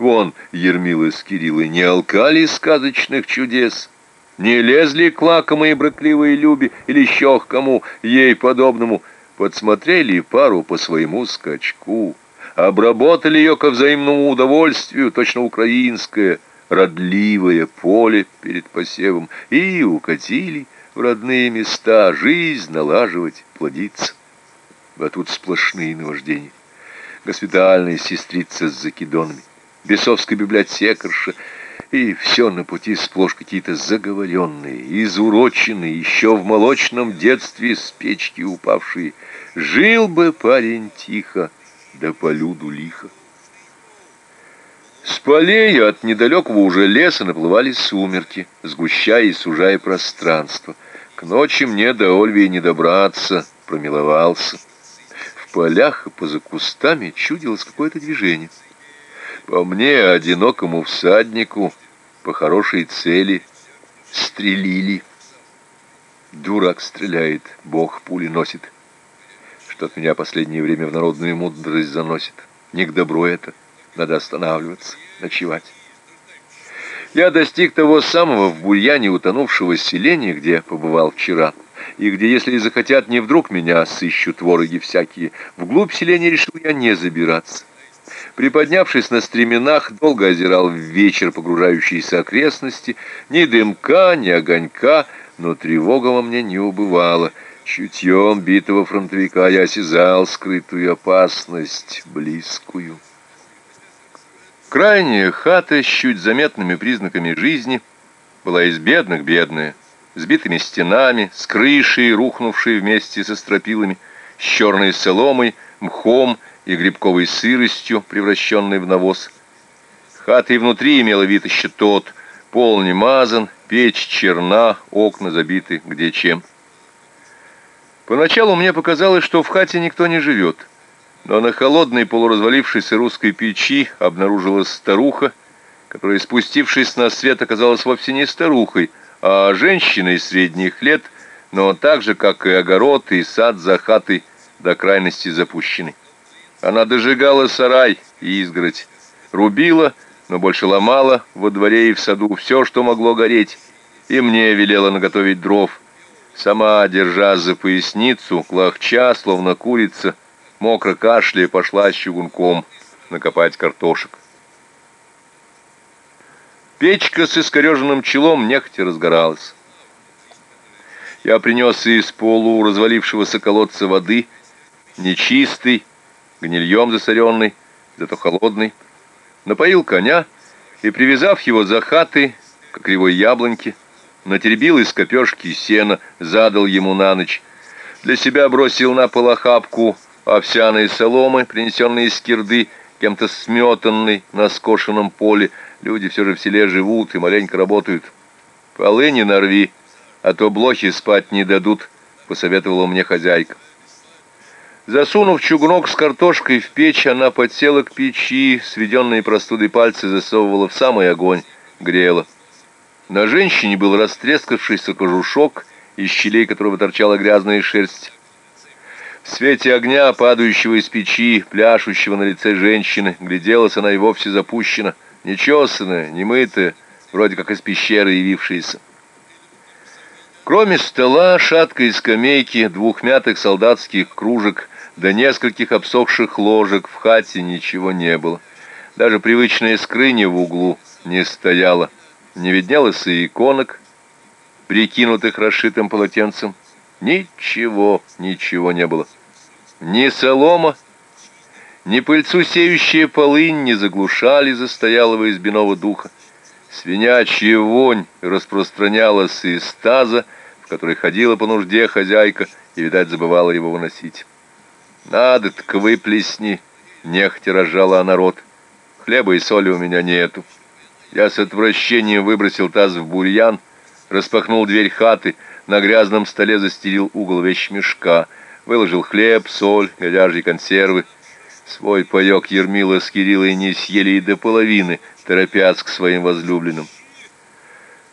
Вон, Ермила с Кириллой не алкали сказочных чудес, не лезли к лакомой бракливой Любе или еще к кому ей подобному, подсмотрели пару по своему скачку, обработали ее ко взаимному удовольствию, точно украинское, родливое поле перед посевом, и укатили в родные места жизнь налаживать, плодиться. А тут сплошные наваждения. Госпитальная сестрица с закидонами, бесовская библиотекарша, и все на пути сплошь какие-то заговоренные, изуроченные, еще в молочном детстве с печки упавшие. Жил бы парень тихо, да по люду лихо. С полей от недалекого уже леса наплывали сумерки, сгущая и сужая пространство. К ночи мне до Ольвии не добраться, промиловался. В полях и поза кустами чудилось какое-то движение. По мне, одинокому всаднику, по хорошей цели, стрелили. Дурак стреляет, Бог пули носит. Что-то меня последнее время в народную мудрость заносит. Не к добру это. Надо останавливаться, ночевать. Я достиг того самого в бурьяне утонувшего селения, где побывал вчера, и где, если и захотят, не вдруг меня сыщут вороги всякие. Вглубь селения решил я не забираться. Приподнявшись на стременах, долго озирал в вечер погружающиеся окрестности. Ни дымка, ни огонька, но тревога во мне не убывала. Чутьем битого фронтовика я осязал скрытую опасность, близкую. Крайняя хата с чуть заметными признаками жизни была из бедных бедная, с битыми стенами, с крышей, рухнувшей вместе со стропилами, с черной соломой, мхом и грибковой сыростью, превращенной в навоз. Хата и внутри имела вид еще тот, пол не мазан, печь черна, окна забиты где чем. Поначалу мне показалось, что в хате никто не живет, но на холодной полуразвалившейся русской печи обнаружилась старуха, которая, спустившись на свет, оказалась вовсе не старухой, а женщиной средних лет, но так же, как и огород и сад за хатой, до крайности запущенный. Она дожигала сарай и изгородь, рубила, но больше ломала во дворе и в саду все, что могло гореть, и мне велела наготовить дров. Сама, держа за поясницу, клахча, словно курица, мокро кашляя, пошла с чугунком накопать картошек. Печка с искореженным челом нехотя разгоралась. Я принес из полу развалившегося колодца воды, нечистый, гнильем засоренный, зато холодный, напоил коня и, привязав его за хаты к кривой яблоньке, натеребил из копешки сена, задал ему на ночь, для себя бросил на пол охапку овсяной соломы, принесенной из кирды, кем-то сметанной на скошенном поле. Люди все же в селе живут и маленько работают. Полы не нарви, а то блохи спать не дадут, посоветовала мне хозяйка. Засунув чугунок с картошкой в печь, она подсела к печи, сведенные простудой пальцы засовывала в самый огонь, грела. На женщине был растрескавшийся кожушок, из щелей которого торчала грязная шерсть. В свете огня, падающего из печи, пляшущего на лице женщины, гляделась она и вовсе запущена, нечесанная, немытая, вроде как из пещеры явившаяся. Кроме стола, шаткой скамейки, двух мятых солдатских кружек до нескольких обсохших ложек в хате ничего не было. Даже привычная скрыня в углу не стояла. Не виднелось и иконок, прикинутых расшитым полотенцем. Ничего, ничего не было. Ни солома, ни пыльцу сеющие полынь не заглушали застоялого избиного духа. Свинячья вонь распространялась из таза, в который ходила по нужде хозяйка и, видать, забывала его выносить. «Надо, так выплесни!» — нехотя разжала народ. «Хлеба и соли у меня нету». Я с отвращением выбросил таз в бурьян, распахнул дверь хаты, на грязном столе застелил угол вещмешка, выложил хлеб, соль, говяжьи консервы. Свой паёк Ермила с Кириллой не съели и до половины, торопясь к своим возлюбленным.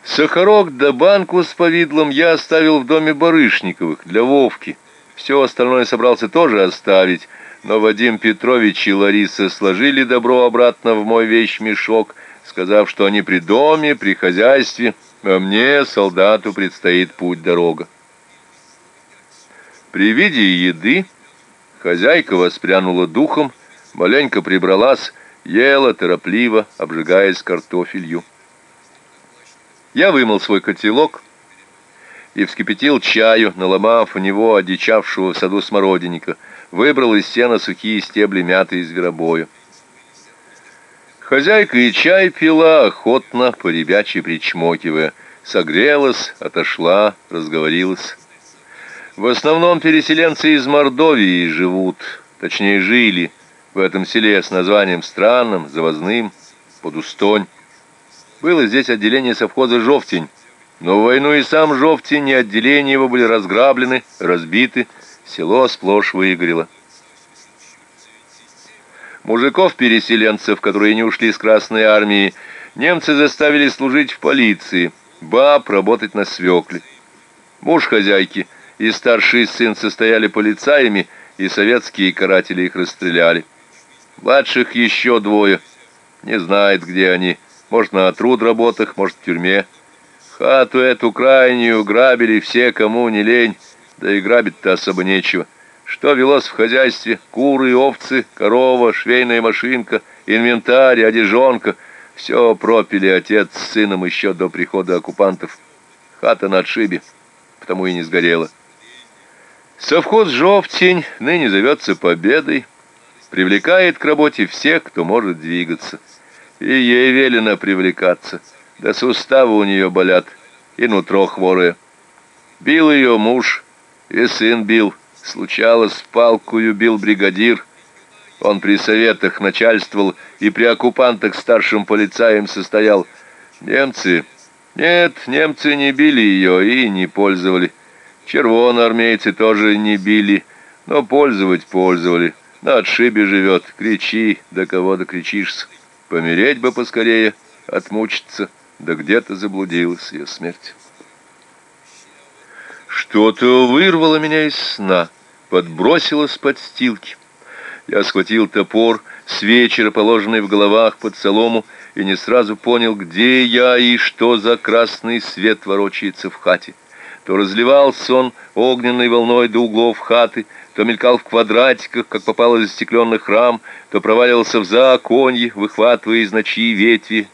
Сахарок да банку с повидлом я оставил в доме Барышниковых для Вовки — все остальное собрался тоже оставить, но Вадим Петрович и Лариса сложили добро обратно в мой вещмешок, сказав, что они при доме, при хозяйстве, а мне, солдату, предстоит путь-дорога. При виде еды хозяйка воспрянула духом, маленько прибралась, ела торопливо, обжигаясь картофелью. Я вымыл свой котелок и вскипятил чаю, наломав в него одичавшего в саду смородинника, выбрал из сена сухие стебли мяты и зверобоя. Хозяйка и чай пила, охотно, поребячьи причмокивая, согрелась, отошла, разговорилась. В основном переселенцы из Мордовии живут, точнее жили, в этом селе с названием странным, завозным, Подустонь. Было здесь отделение совхоза «Жовтень», но в войну и сам «Жовтень» и отделения его были разграблены, разбиты, село сплошь выгорело. Мужиков-переселенцев, которые не ушли с Красной Армии, немцы заставили служить в полиции, баб работать на свекле. Муж хозяйки – и старший сын состояли полицаями, и советские каратели их расстреляли. Младших еще двое. Не знает, где они. Может, на труд работах, может, в тюрьме. Хату эту крайнюю грабили все, кому не лень, да и грабить-то особо нечего. Что велось в хозяйстве? Куры, овцы, корова, швейная машинка, инвентарь, одежонка. Все пропили отец с сыном еще до прихода оккупантов. Хата на отшибе, потому и не сгорела. Совхоз «Жовтень» ныне зовется «Победой», привлекает к работе всех, кто может двигаться. И ей велено привлекаться. Да суставы у нее болят, и нутро хворое. Бил ее муж, и сын бил. Случалось, палкую бил бригадир. Он при советах начальствовал и при оккупантах старшим полицаем состоял. Немцы... Нет, немцы не били ее и не пользовали. Червоноармейцы тоже не били, но пользовать пользовали. На отшибе живет, кричи, до кого докричишься. Помереть бы поскорее, отмучиться, да где-то заблудилась ее смерть. Что-то вырвало меня из сна, подбросило с подстилки. Я схватил топор, с вечера положенный в головах под солому, и не сразу понял, где я и что за красный свет ворочается в хате то разливался он огненной волной до углов хаты, то мелькал в квадратиках, как попало из застекленных рам, то проваливался в заоконье, выхватывая из ночи ветви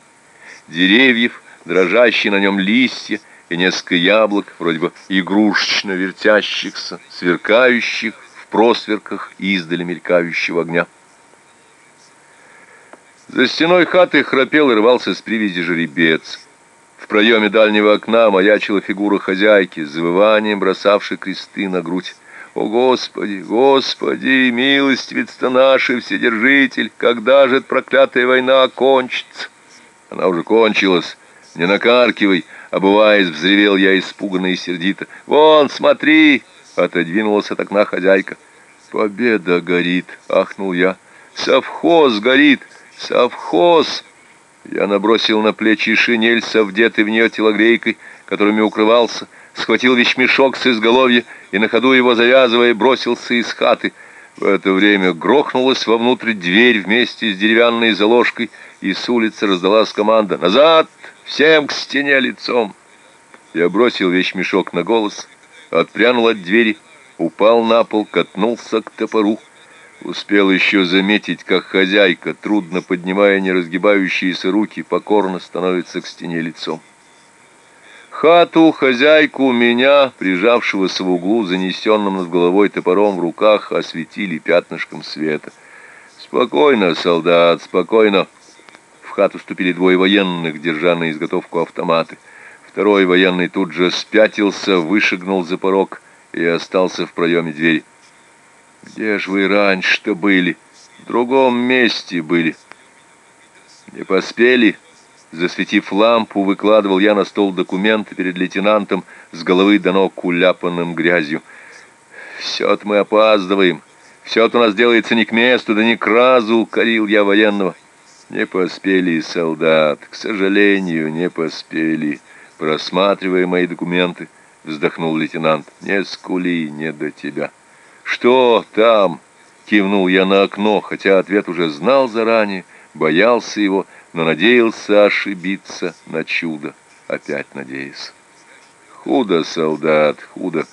деревьев, дрожащие на нем листья и несколько яблок, вроде бы игрушечно вертящихся, сверкающих в просверках издали мелькающего огня. За стеной хаты храпел и рвался с привязи жеребец. В проеме дальнего окна маячила фигура хозяйки, с завыванием бросавшей кресты на грудь. «О, Господи, Господи, милостивец-то наши, Вседержитель, когда же эта проклятая война кончится?» Она уже кончилась. Не накаркивай, обуваясь, взревел я испуганно и сердито. «Вон, смотри!» — отодвинулась от окна хозяйка. «Победа горит!» — ахнул я. «Совхоз горит! Совхоз!» Я набросил на плечи шинель со вдетой в нее телогрейкой, которыми укрывался, схватил вещмешок с изголовья и на ходу его завязывая бросился из хаты. В это время грохнулась вовнутрь дверь вместе с деревянной заложкой, и с улицы раздалась команда «Назад! Всем к стене лицом!» Я бросил вещмешок на голос, отпрянул от двери, упал на пол, катнулся к топору. Успел еще заметить, как хозяйка, трудно поднимая неразгибающиеся руки, покорно становится к стене лицом. Хату, хозяйку, меня, прижавшегося в углу, занесенным над головой топором в руках, осветили пятнышком света. «Спокойно, солдат, спокойно!» Хату ступили двое военных, держа на изготовку автоматы. Второй военный тут же спятился, вышагнул за порог и остался в проеме двери. Где ж вы раньше-то были? В другом месте были. Не поспели? Засветив лампу, выкладывал я на стол документы перед лейтенантом с головы до ног уляпанным грязью. Все-то мы опаздываем. Все-то у нас делается не к месту, да не к разу, корил я военного. Не поспели, солдат, к сожалению, не поспели. Просматривая мои документы, вздохнул лейтенант. Не скули, не до тебя. «Что там?» Кивнул я на окно, хотя ответ уже знал заранее, боялся его, но надеялся ошибиться на чудо, опять надеясь. Худо, солдат, худо.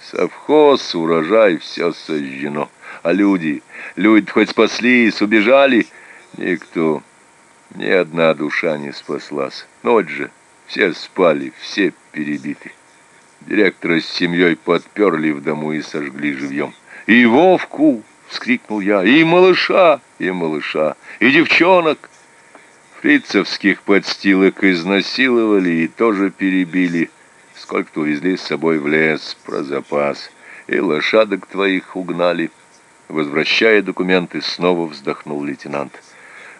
Совхоз, урожай, все сожжено. А люди, люди хоть спаслись, убежали? Никто, ни одна душа не спаслась. Ночь же, все спали, все перебиты. Директора с семьей подперли в дому и сожгли живьем. «И Вовку!» — вскрикнул я. «И малыша! И малыша! И девчонок!» Фрицевских подстилок изнасиловали и тоже перебили. Сколько-то увезли с собой в лес про запас. И лошадок твоих угнали. Возвращая документы, снова вздохнул лейтенант.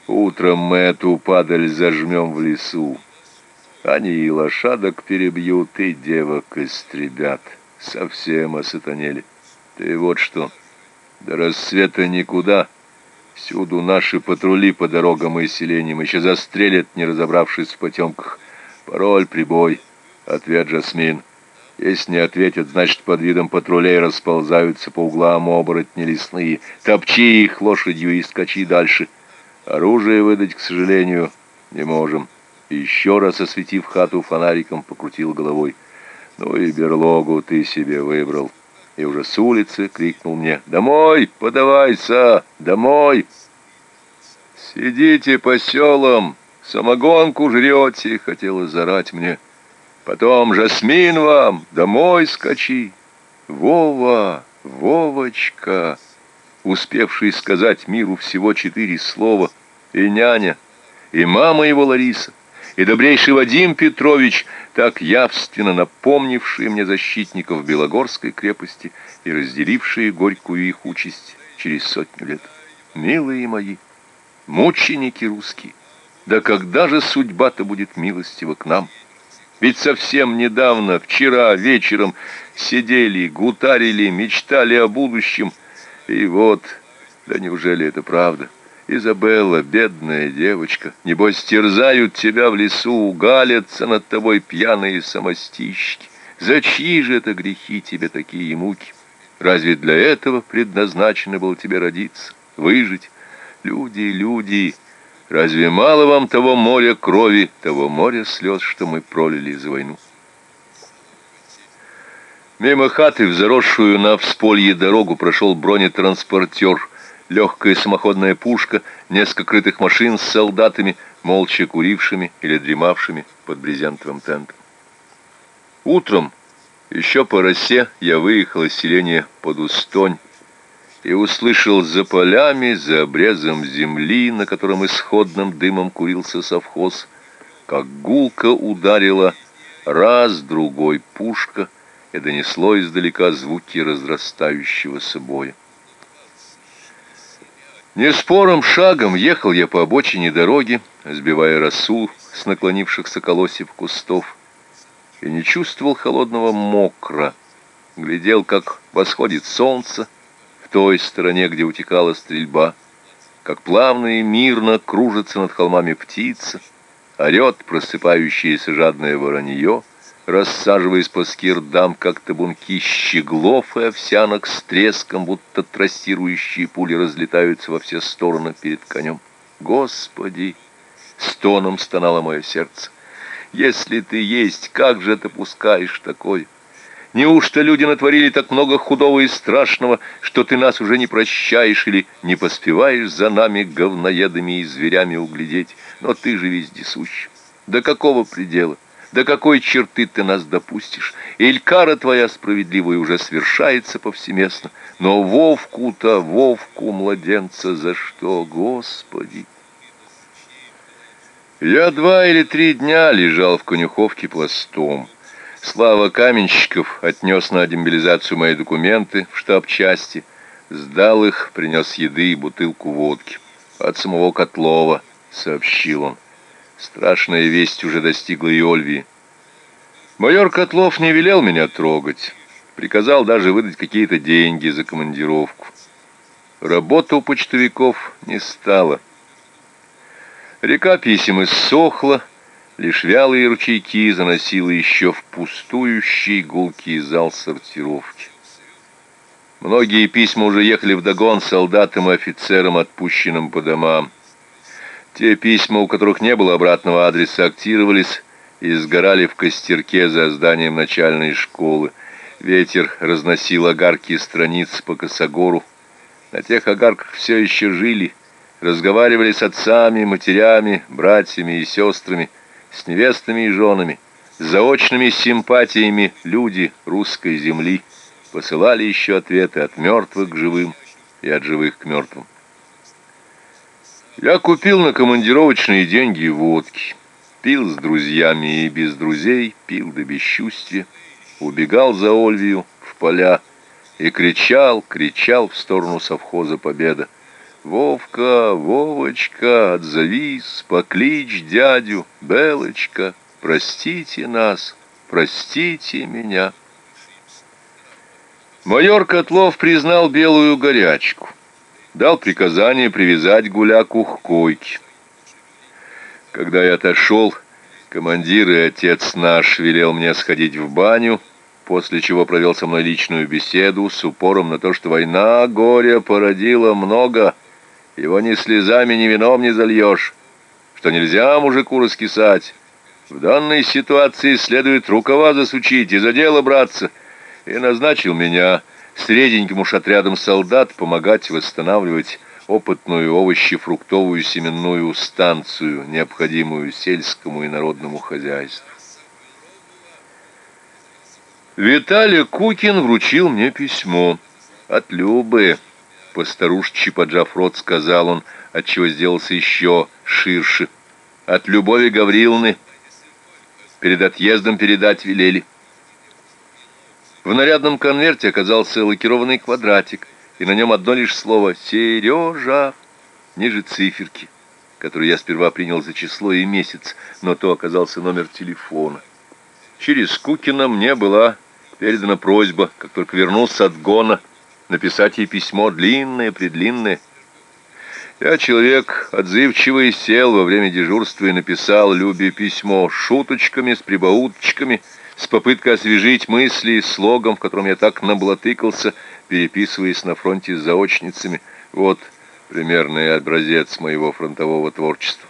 Утром мы эту падаль зажмем в лесу. Они и лошадок перебьют, и девок истребят. Совсем осатанели. Ты вот что, до рассвета никуда. Всюду наши патрули по дорогам и селениям еще застрелят, не разобравшись в потемках. Пароль, прибой, ответ Жасмин. Если не ответят, значит, под видом патрулей расползаются по углам оборотни лесные. Топчи их лошадью и скачи дальше. Оружие выдать, к сожалению, не можем еще раз осветив хату фонариком, покрутил головой. «Ну и берлогу ты себе выбрал». И уже с улицы крикнул мне «Домой! Подавайся! Домой!» «Сидите по селам, самогонку жрете!» — хотела зарать мне. «Потом Жасмин вам! Домой скачи!» «Вова! Вовочка!» Успевший сказать миру всего четыре слова. И няня, и мама его Лариса, и добрейший Вадим Петрович, так явственно напомнившие мне защитников Белогорской крепости и разделившие горькую их участь через сотню лет. Милые мои, мученики русские, да когда же судьба-то будет милостива к нам? Ведь совсем недавно, вчера вечером, сидели, гутарили, мечтали о будущем, и вот, да неужели это правда? Изабелла, бедная девочка, небось терзают тебя в лесу, галятся над тобой пьяные самостищики. За чьи же это грехи тебе такие муки? Разве для этого предназначено было тебе родиться, выжить? Люди, люди, разве мало вам того моря крови, того моря слез, что мы пролили за войну? Мимо хаты в заросшую на всполье дорогу прошел бронетранспортер — легкая самоходная пушка, несколько крытых машин с солдатами, молча курившими или дремавшими под брезентовым тентом. Утром, еще по росе, я выехал из селения под Устонь и услышал за полями, за обрезом земли, на котором исходным дымом курился совхоз, как гулко ударила раз-другой пушка и донесло издалека звуки разрастающегося боя. Неспорым шагом ехал я по обочине дороги, сбивая росу с наклонившихся колосьев кустов, и не чувствовал холодного мокра. Глядел, как восходит солнце в той стороне, где утекала стрельба, как плавно и мирно кружится над холмами птица, орет просыпающееся жадное воронье — рассаживаясь по скирдам, как табунки щеглов и овсянок с треском, будто трассирующие пули разлетаются во все стороны перед конем. Господи! Стоном стонало мое сердце. Если ты есть, как же ты пускаешь такое? Неужто люди натворили так много худого и страшного, что ты нас уже не прощаешь или не поспеваешь за нами говноедами и зверями углядеть? Но ты же вездесущ. До какого предела? До какой черты ты нас допустишь? Илькара твоя справедливая уже свершается повсеместно. Но Вовку-то, Вовку, младенца, за что, Господи? Я два или три дня лежал в конюховке пластом. Слава Каменщиков отнес на демобилизацию мои документы в штаб части, сдал их, принес еды и бутылку водки. От самого Котлова, сообщил он. Страшная весть уже достигла и Ольвии. Майор Котлов не велел меня трогать. Приказал даже выдать какие-то деньги за командировку. Работа у почтовиков не стала. Река писем иссохла, лишь вялые ручейки заносила еще в пустующий гулкий зал сортировки. Многие письма уже ехали вдогон солдатам и офицерам, отпущенным по домам. Те письма, у которых не было обратного адреса, актировались и сгорали в костерке за зданием начальной школы. Ветер разносил огарки страниц по косогору. На тех огарках все еще жили, разговаривали с отцами, матерями, братьями и сестрами, с невестами и женами, заочными симпатиями люди русской земли посылали еще ответы от мертвых к живым и от живых к мертвым. Я купил на командировочные деньги водки, пил с друзьями и без друзей, пил до бесчувствия, убегал за Ольвию в поля и кричал, кричал в сторону совхоза Победа. «Вовка, Вовочка, отзовись, покличь дядю, Белочка, простите нас, простите меня». Майор Котлов признал белую горячку, дал приказание привязать гуляку к койке. Когда я отошел, командир и отец наш велел мне сходить в баню, после чего провел со мной личную беседу с упором на то, что война горя породила много, его ни слезами, ни вином не зальешь, что нельзя мужику раскисать. В данной ситуации следует рукава засучить и за дело браться — и назначил меня средненьким уж отрядом солдат помогать восстанавливать опытную овощефруктовую семенную станцию, необходимую сельскому и народному хозяйству. Виталий Кукин вручил мне письмо от Любы. Постарушечи, поджав рот, сказал он, отчего сделался еще ширше. От Любови Гавриловны перед отъездом передать велели. В нарядном конверте оказался лакированный квадратик, и на нем одно лишь слово «Сережа» ниже циферки, которую я сперва принял за число и месяц, но то оказался номер телефона. Через Кукина мне была передана просьба, как только вернулся от гона, написать ей письмо длинное-предлинное. Я человек отзывчивый, сел во время дежурства и написал Любе письмо шуточками, с прибауточками — с попыткой освежить мысли слогом, в котором я так наблатыкался, переписываясь на фронте с заочницами. Вот примерный образец моего фронтового творчества.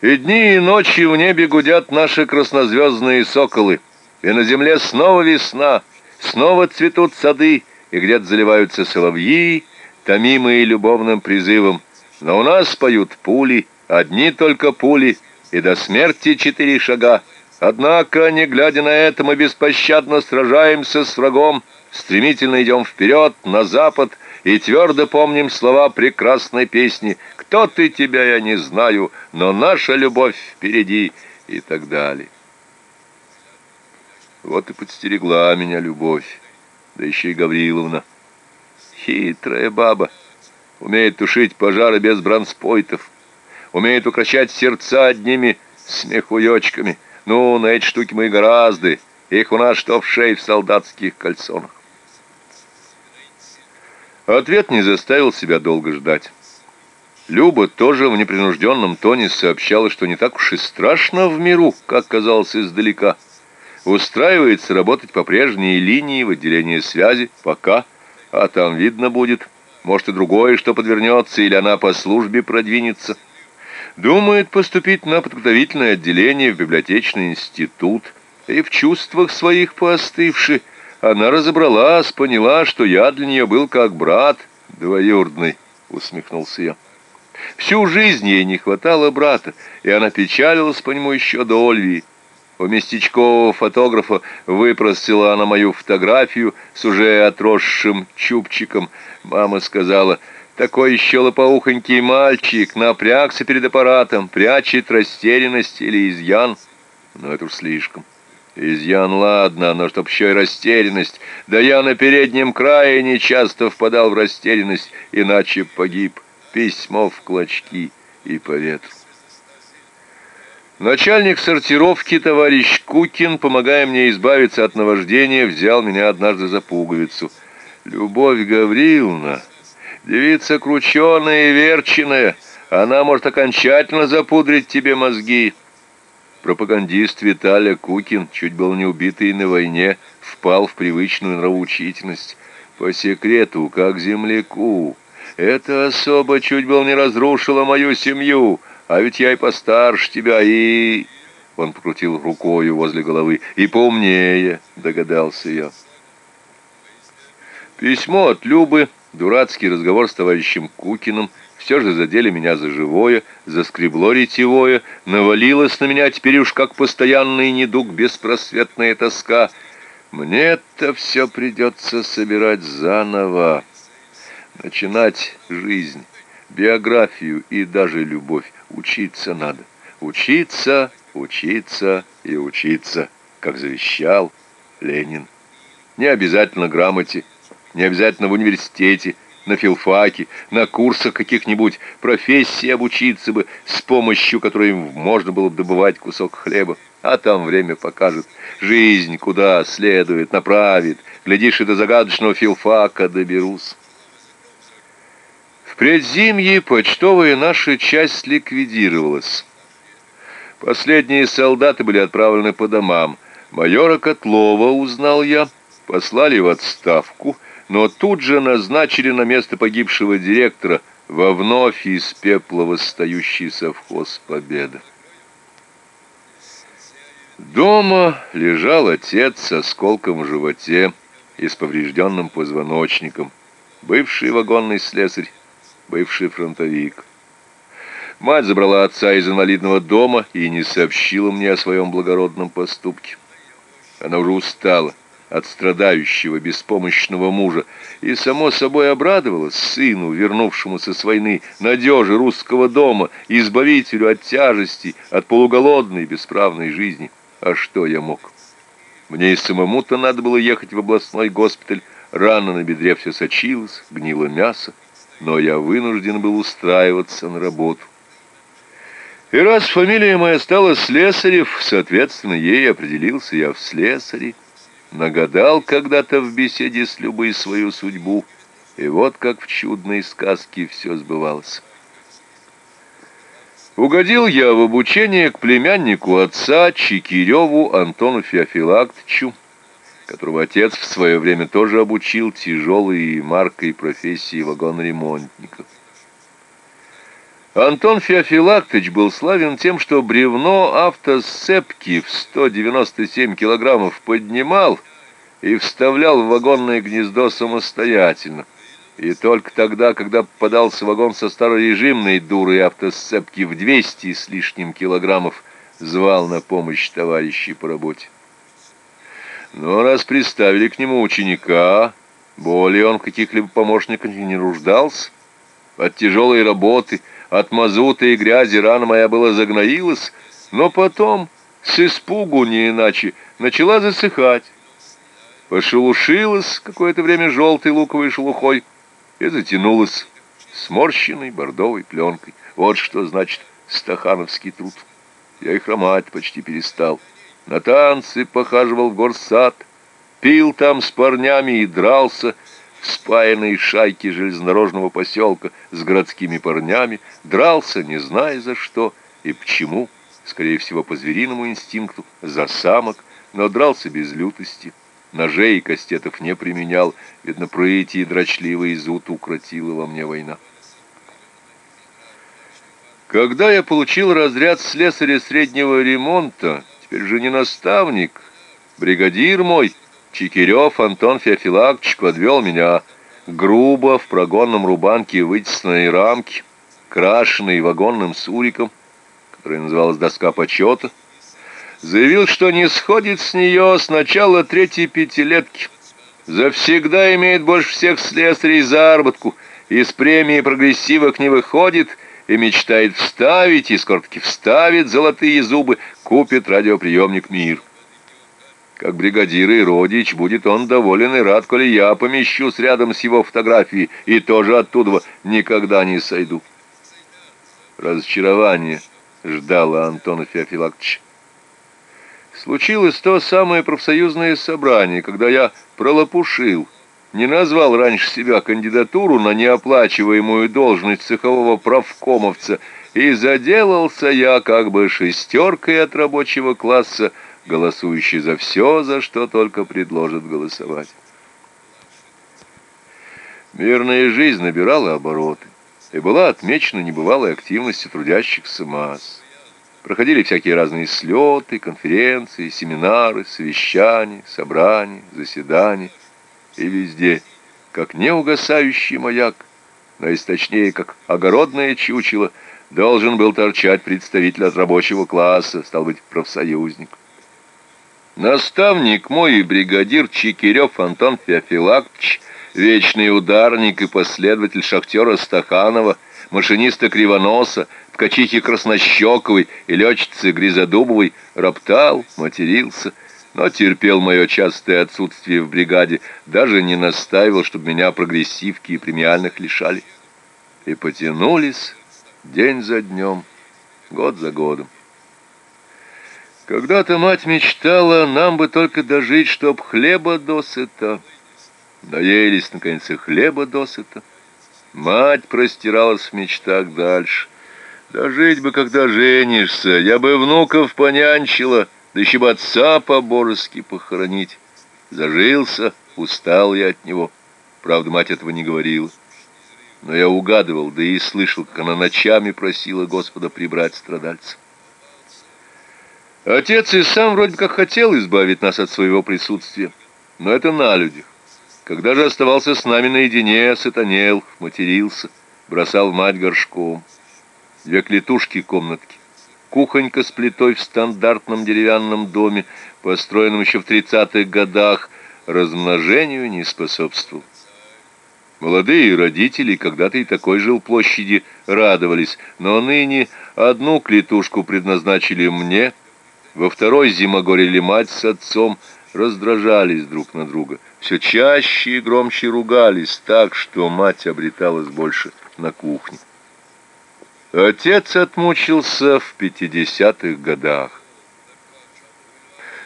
И дни, и ночи в небе гудят наши краснозвездные соколы, и на земле снова весна, снова цветут сады, и где-то заливаются соловьи, томимые любовным призывом. Но у нас поют пули, одни только пули, и до смерти четыре шага. Однако, не глядя на это, мы беспощадно сражаемся с врагом, стремительно идем вперед, на запад, и твердо помним слова прекрасной песни «Кто ты, тебя я не знаю, но наша любовь впереди» и так далее. Вот и подстерегла меня любовь, да еще и Гавриловна. Хитрая баба, умеет тушить пожары без бронспойтов, умеет укращать сердца одними смехуёчками — ну, на эти штуки мы гораздо. Их у нас что в шее в солдатских кальсонах. Ответ не заставил себя долго ждать. Люба тоже в непринужденном тоне сообщала, что не так уж и страшно в миру, как казалось издалека. Устраивается работать по прежней линии в отделении связи, пока, а там видно будет. Может и другое, что подвернется, или она по службе продвинется. Думает поступить на подготовительное отделение в библиотечный институт. И в чувствах своих поостывши, она разобралась, поняла, что я для нее был как брат двоюродный, усмехнулся я. Всю жизнь ей не хватало брата, и она печалилась по нему еще до Ольвии. У местечкового фотографа выпросила она мою фотографию с уже отросшим чубчиком. Мама сказала, такой еще лопоухонький мальчик напрягся перед аппаратом, прячет растерянность или изъян. Но это уж слишком. Изъян, ладно, но чтоб еще и растерянность. Да я на переднем крае не часто впадал в растерянность, иначе погиб. Письмо в клочки и по ветру. Начальник сортировки, товарищ Кукин, помогая мне избавиться от наваждения, взял меня однажды за пуговицу. «Любовь Гавриловна!» Девица крученая и верченая, она может окончательно запудрить тебе мозги. Пропагандист Виталий Кукин, чуть был не убитый на войне, впал в привычную нравоучительность. по секрету, как земляку. Эта особа чуть было не разрушила мою семью, а ведь я и постарше тебя, и...» Он покрутил рукою возле головы. «И поумнее», — догадался я. Письмо от Любы, дурацкий разговор с товарищем Кукиным все же задели меня за живое, заскребло ретевое, навалилось на меня теперь уж как постоянный недуг, беспросветная тоска. Мне-то все придется собирать заново, начинать жизнь, биографию и даже любовь. Учиться надо. Учиться, учиться и учиться, как завещал Ленин. Не обязательно грамоте, не обязательно в университете, на филфаке, на курсах каких-нибудь, профессии обучиться бы, с помощью которой можно было бы добывать кусок хлеба. А там время покажет. Жизнь куда следует, направит. Глядишь, и до загадочного филфака доберусь. В предзимье почтовая наша часть ликвидировалась. Последние солдаты были отправлены по домам. Майора Котлова, узнал я, послали в отставку, но тут же назначили на место погибшего директора во вновь из пепла восстающий совхоз «Победа». Дома лежал отец со сколком в животе и с поврежденным позвоночником, бывший вагонный слесарь, бывший фронтовик. Мать забрала отца из инвалидного дома и не сообщила мне о своем благородном поступке. Она уже устала от страдающего, беспомощного мужа, и, само собой, обрадовалась сыну, вернувшемуся с войны, надежи русского дома, избавителю от тяжести, от полуголодной бесправной жизни. А что я мог? Мне и самому-то надо было ехать в областной госпиталь, рана на бедре все сочилась, гнило мясо, но я вынужден был устраиваться на работу. И раз фамилия моя стала Слесарев, соответственно, ей определился я в Слесаре, нагадал когда-то в беседе с Любой свою судьбу, и вот как в чудной сказке все сбывалось. Угодил я в обучение к племяннику отца Чикиреву Антону Феофилактовичу, которого отец в свое время тоже обучил тяжелой маркой профессии вагон-ремонтников. Антон Феофилактович был славен тем, что бревно автосцепки в 197 килограммов поднимал и вставлял в вагонное гнездо самостоятельно. И только тогда, когда попадался вагон со старорежимной дурой автосцепки в 200 с лишним килограммов, звал на помощь товарищей по работе. Но раз приставили к нему ученика, более он каких-либо помощниках не нуждался, от тяжелой работы – от мазута и грязи рана моя была загноилась, но потом, с испугу не иначе, начала засыхать. Пошелушилась какое-то время желтой луковой шелухой и затянулась сморщенной бордовой пленкой. Вот что значит стахановский труд. Я и хромать почти перестал. На танцы похаживал в горсад, пил там с парнями и дрался, спаянной шайки железнодорожного поселка с городскими парнями, дрался, не зная за что и почему, скорее всего, по звериному инстинкту, за самок, но дрался без лютости. Ножей и кастетов не применял, видно, про эти дрочливые зуд укротила во мне война. Когда я получил разряд слесаря среднего ремонта, теперь же не наставник, бригадир мой, Чикирев Антон Феофилактович подвел меня грубо в прогонном рубанке вытесанной рамки, крашенной вагонным суриком, который называлась доска почета, заявил, что не сходит с нее с начала третьей пятилетки. Завсегда имеет больше всех слесарей заработку, из премии прогрессивок не выходит и мечтает вставить, и скоро-таки вставит золотые зубы, купит радиоприемник «Мир». Как бригадир и родич будет он доволен и рад, коли я помещусь рядом с его фотографией и тоже оттуда никогда не сойду. Разочарование ждало Антона Феофилактовича. Случилось то самое профсоюзное собрание, когда я пролопушил, не назвал раньше себя кандидатуру на неоплачиваемую должность цехового правкомовца, и заделался я как бы шестеркой от рабочего класса, голосующий за все, за что только предложат голосовать. Мирная жизнь набирала обороты, и была отмечена небывалой активностью трудящихся масс. Проходили всякие разные слеты, конференции, семинары, совещания, собрания, заседания. И везде, как неугасающий маяк, но есть точнее, как огородное чучело, должен был торчать представитель от рабочего класса, стал быть, профсоюзник. Наставник мой и бригадир Чикирев Антон Феофилактович вечный ударник и последователь шахтера Стаханова, машиниста Кривоноса, ткачихи Краснощековой и летчицы Гризодубовой, роптал, матерился, но терпел мое частое отсутствие в бригаде, даже не настаивал, чтобы меня прогрессивки и премиальных лишали. И потянулись день за днем, год за годом. Когда-то мать мечтала, нам бы только дожить, чтоб хлеба досыта. Доелись, наконец, и хлеба досыта. Мать простиралась в мечтах дальше. Да жить бы, когда женишься, я бы внуков понянчила, да еще бы отца по-божески похоронить. Зажился, устал я от него. Правда, мать этого не говорила. Но я угадывал, да и слышал, как она ночами просила Господа прибрать страдальцев. Отец и сам вроде как хотел избавить нас от своего присутствия, но это на людях. Когда же оставался с нами наедине, сатанел, матерился, бросал мать горшком. Две клетушки комнатки. Кухонька с плитой в стандартном деревянном доме, построенном еще в тридцатых годах, размножению не способствовал. Молодые родители когда-то и такой жилплощади радовались, но ныне одну клетушку предназначили мне, во второй зимогорели мать с отцом, раздражались друг на друга все чаще и громче ругались так, что мать обреталась больше на кухне. Отец отмучился в пятидесятых годах.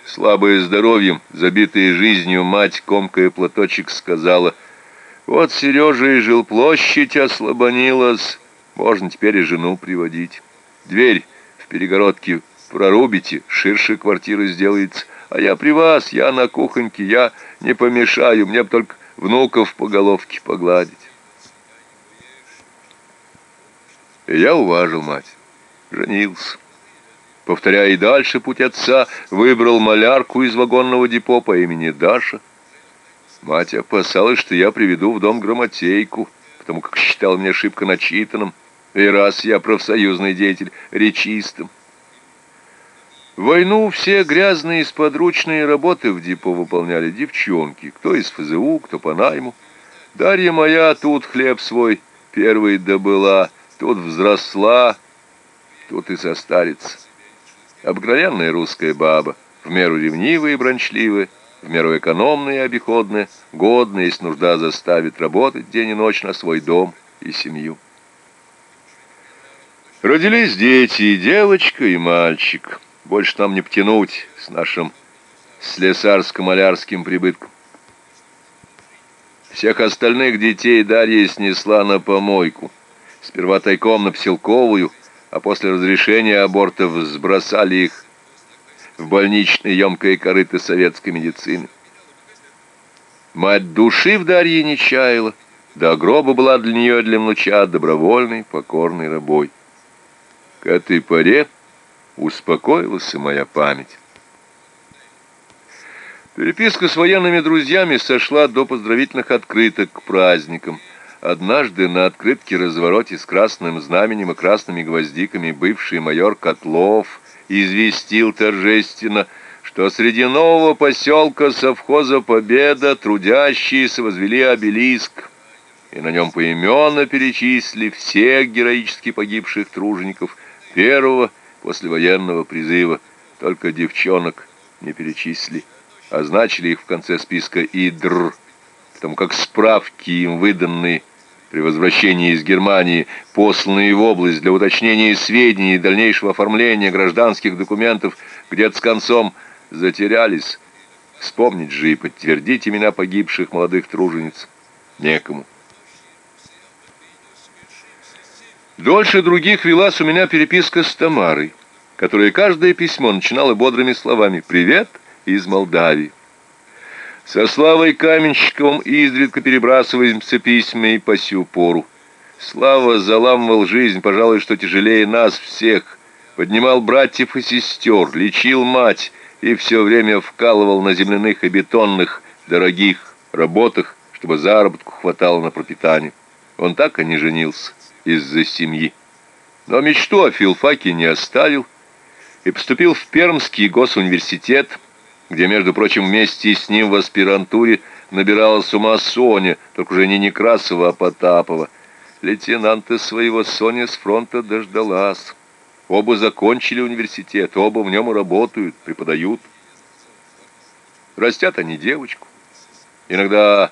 Слабая здоровьем, забитая жизнью, мать, комкая платочек, сказала, «Вот Сережа и жилплощадь ослабонилась, можно теперь и жену приводить. Дверь в перегородке прорубите, ширше квартиры сделается». А я при вас, я на кухоньке, я не помешаю, мне бы только внуков по головке погладить. И я уважил мать, женился. Повторяя и дальше путь отца, выбрал малярку из вагонного депо по имени Даша. Мать опасалась, что я приведу в дом грамотейку, потому как считал меня шибко начитанным, и раз я профсоюзный деятель, речистым. Войну все грязные сподручные работы в депо выполняли девчонки, кто из ФЗУ, кто по найму. Дарья моя тут хлеб свой первый добыла, тут взросла, тут и состарится. Обыкновенная русская баба, в меру ревнивая и брончливая, в меру экономная и обиходная, годная, если нужда заставит работать день и ночь на свой дом и семью. Родились дети, и девочка, и мальчик. Больше нам не потянуть с нашим слесарско-малярским прибытком. Всех остальных детей Дарья снесла на помойку. Сперва тайком на Пселковую, а после разрешения абортов сбросали их в больничные емкое корыто советской медицины. Мать души в Дарье не чаяла, до гроба была для нее для млуча добровольной, покорной рабой. К этой поре успокоилась и моя память. Переписка с военными друзьями сошла до поздравительных открыток к праздникам. Однажды на открытке развороте с красным знаменем и красными гвоздиками бывший майор Котлов известил торжественно, что среди нового поселка совхоза «Победа» трудящиеся возвели обелиск, и на нем поименно перечислили всех героически погибших тружеников первого послевоенного призыва. Только девчонок не перечислили, а значили их в конце списка ИДР, потому как справки им выданные при возвращении из Германии, посланные в область для уточнения сведений и дальнейшего оформления гражданских документов, где-то с концом затерялись. Вспомнить же и подтвердить имена погибших молодых тружениц некому. Дольше других велась у меня переписка с Тамарой, которая каждое письмо начинала бодрыми словами «Привет из Молдавии». Со Славой Каменщиковым изредка перебрасываемся письмами по сю пору. Слава заламывал жизнь, пожалуй, что тяжелее нас всех. Поднимал братьев и сестер, лечил мать и все время вкалывал на земляных и бетонных, дорогих работах, чтобы заработку хватало на пропитание. Он так и не женился из-за семьи. Но мечту о филфаке не оставил и поступил в Пермский госуниверситет, где, между прочим, вместе с ним в аспирантуре набиралась с ума Соня, только уже не Некрасова, а Потапова. Лейтенанта своего Соня с фронта дождалась. Оба закончили университет, оба в нем работают, преподают. Растят они девочку. Иногда,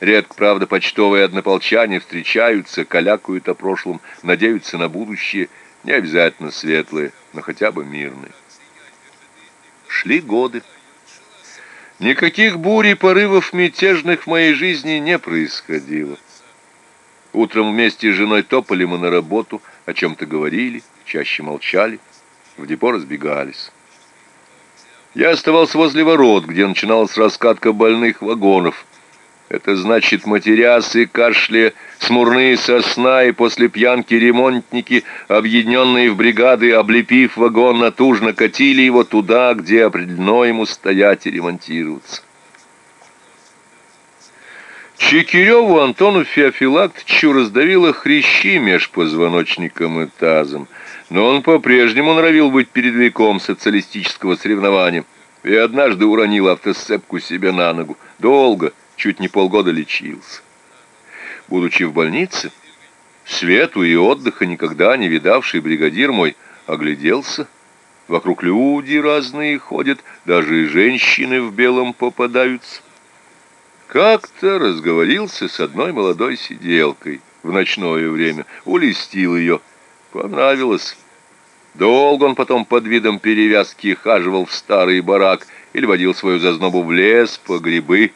редко, правда, почтовые однополчане встречаются, калякают о прошлом, надеются на будущее, не обязательно светлое, но хотя бы мирное. Шли годы. Никаких бурь и порывов мятежных в моей жизни не происходило. Утром вместе с женой топали мы на работу, о чем-то говорили, чаще молчали, в депо разбегались. Я оставался возле ворот, где начиналась раскатка больных вагонов. Это значит, матерясы, кашля, смурные сосна и после пьянки ремонтники, объединенные в бригады, облепив вагон, натужно катили его туда, где определено ему стоять и ремонтироваться. Чекиреву Антону Феофилактовичу раздавило хрящи меж позвоночником и тазом, но он по-прежнему норовил быть передовиком социалистического соревнования и однажды уронил автосцепку себе на ногу. Долго, чуть не полгода лечился. Будучи в больнице, свету и отдыха никогда не видавший бригадир мой огляделся. Вокруг люди разные ходят, даже и женщины в белом попадаются. Как-то разговорился с одной молодой сиделкой в ночное время, улестил ее. Понравилось. Долго он потом под видом перевязки хаживал в старый барак или водил свою зазнобу в лес по грибы.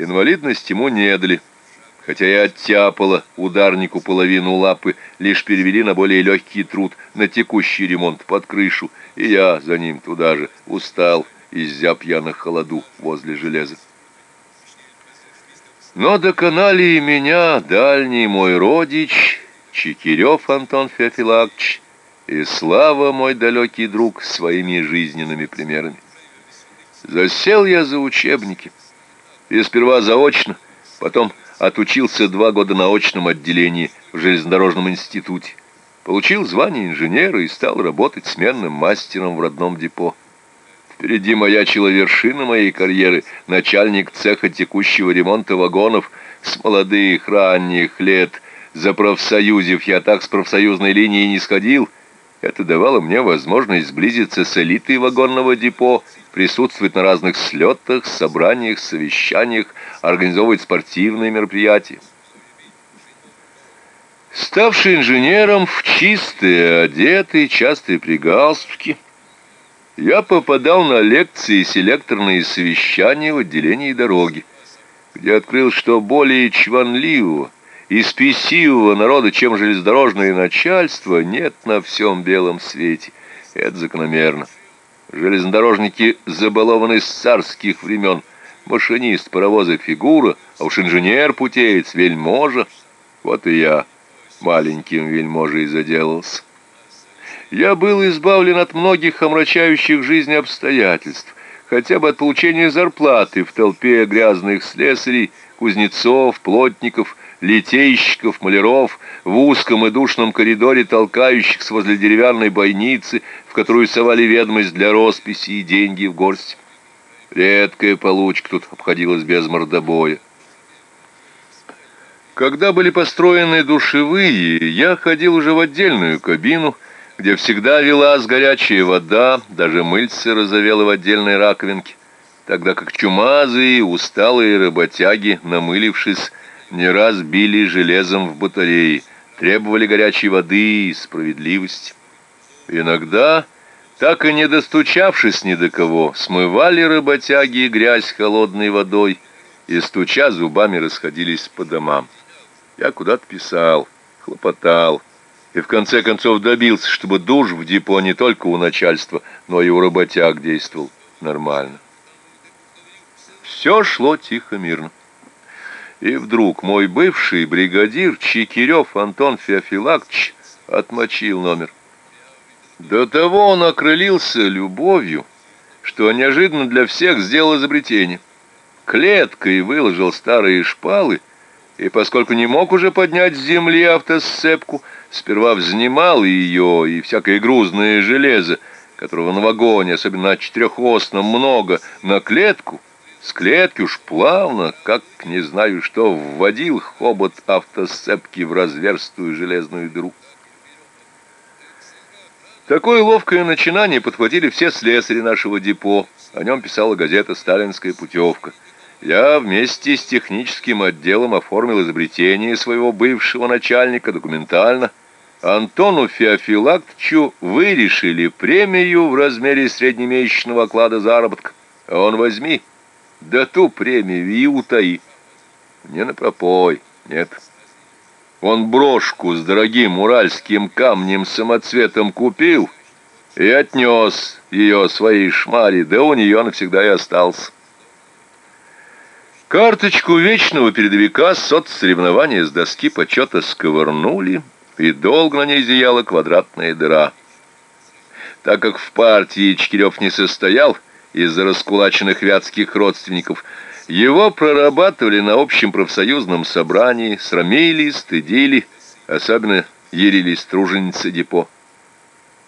Инвалидность ему не дали, хотя и оттяпало ударнику половину лапы, лишь перевели на более легкий труд, на текущий ремонт под крышу, и я за ним туда же устал, иззяб я на холоду возле железа. Но доконали и меня дальний мой родич, Чекирев Антон Феофилактович, и Слава, мой далекий друг, своими жизненными примерами. Засел я за учебники, и сперва заочно, потом отучился два года на очном отделении в железнодорожном институте, получил звание инженера и стал работать сменным мастером в родном депо. Впереди маячила вершина моей карьеры, начальник цеха текущего ремонта вагонов с молодых ранних лет. За профсоюзев я так с профсоюзной линии не сходил. Это давало мне возможность сблизиться с элитой вагонного депо, присутствовать на разных слетах, собраниях, совещаниях, организовывать спортивные мероприятия. Ставший инженером в чистые, одетый, часто при галстуке, я попадал на лекции и селекторные совещания в отделении дороги, где открыл, что более чванливого и спесивого народа, чем железнодорожное начальство, нет на всем белом свете. Это закономерно. Железнодорожники забалованы с царских времен. Машинист паровоза фигура, а уж инженер путеец, вельможа. Вот и я маленьким вельможей заделался. Я был избавлен от многих омрачающих жизнь обстоятельств, хотя бы от получения зарплаты в толпе грязных слесарей, кузнецов, плотников, литейщиков, маляров, в узком и душном коридоре толкающихся возле деревянной бойницы, в которую совали ведомость для росписи и деньги в горсть. Редкая получка тут обходилась без мордобоя. Когда были построены душевые, я ходил уже в отдельную кабину, где всегда велась горячая вода, даже мыльце разовело в отдельной раковинке, тогда как чумазые, усталые работяги, намылившись, не раз били железом в батареи, требовали горячей воды и справедливости. Иногда, так и не достучавшись ни до кого, смывали работяги грязь холодной водой и, стуча зубами, расходились по домам. Я куда-то писал, хлопотал, и в конце концов добился, чтобы душ в депо не только у начальства, но и у работяг действовал нормально. Все шло тихо-мирно. И вдруг мой бывший бригадир Чикирев Антон Феофилактович отмочил номер. До того он окрылился любовью, что неожиданно для всех сделал изобретение. Клеткой выложил старые шпалы, и поскольку не мог уже поднять с земли автосцепку, сперва взнимал ее и всякое грузное железо, которого на вагоне, особенно на четырехосном, много, на клетку, с клетки уж плавно, как не знаю что, вводил хобот автосцепки в разверстую железную дыру. Такое ловкое начинание подхватили все слесари нашего депо. О нем писала газета «Сталинская путевка». Я вместе с техническим отделом оформил изобретение своего бывшего начальника документально. Антону Феофилактовичу вы решили премию в размере среднемесячного оклада заработка. Он возьми, да ту премию и утаи. Не на пропой, нет. Он брошку с дорогим уральским камнем-самоцветом купил и отнес ее своей шмаре, да у нее навсегда и остался. Карточку вечного передовика соцсоревнования с доски почета сковырнули, и долго на ней зияла квадратная дыра. Так как в партии Чкирев не состоял из-за раскулаченных вятских родственников, его прорабатывали на общем профсоюзном собрании, срамили, стыдили, особенно ярились труженицы депо.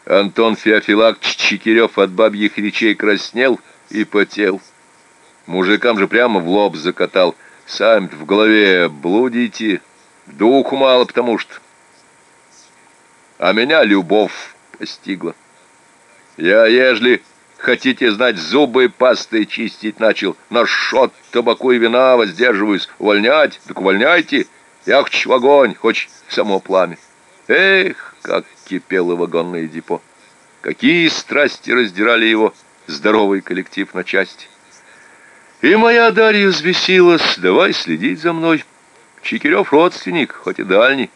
Антон Феофилактович Чикирев от бабьих речей краснел и потел. Мужикам же прямо в лоб закатал. сами в голове блудите, духу мало, потому что... А меня любовь постигла. Я, ежели хотите знать, зубы пастой чистить начал, на шот, табаку и вина воздерживаюсь, увольнять, так увольняйте, я хочу в огонь, хоть само пламя. Эх, как кипело вагонное депо! Какие страсти раздирали его здоровый коллектив на части! И моя Дарья взбесилась, давай следить за мной. Чикирев родственник, хоть и дальний.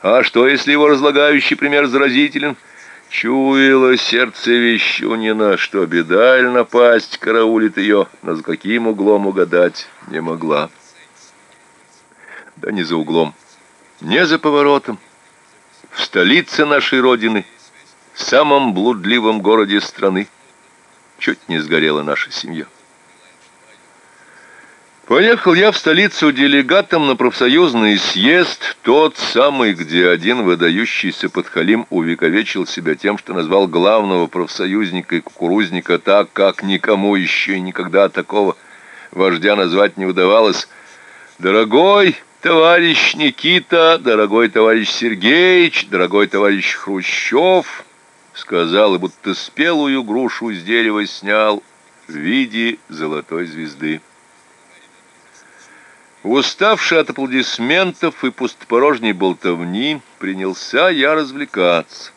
А что, если его разлагающий пример заразителен? Чуяло сердце Вещунина, что беда или напасть караулит ее, но за каким углом угадать не могла. Да не за углом, не за поворотом. В столице нашей Родины, самом блудливом городе страны, чуть не сгорела наша семья. Поехал я в столицу делегатом на профсоюзный съезд, тот самый, где один выдающийся подхалим увековечил себя тем, что назвал главного профсоюзника и кукурузника так, как никому еще никогда такого вождя назвать не удавалось. «Дорогой товарищ Никита, дорогой товарищ Сергеевич, дорогой товарищ Хрущев», сказал, и будто спелую грушу с дерева снял в виде золотой звезды. Уставший от аплодисментов и пустопорожней болтовни, принялся я развлекаться.